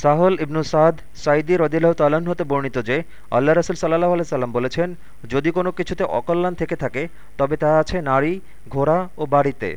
সাহল ইবনু সাদ সাইদি রদিল্লাহ তাল্লাহ্ন হতে বর্ণিত যে আল্লাহ রসুল সাল্লাহ আলাই সাল্লাম বলেছেন, যদি কোনো কিছুতে অকল্যাণ থেকে থাকে, তবে তা আছে নারী, ঘোড়া ও বাড়িতে।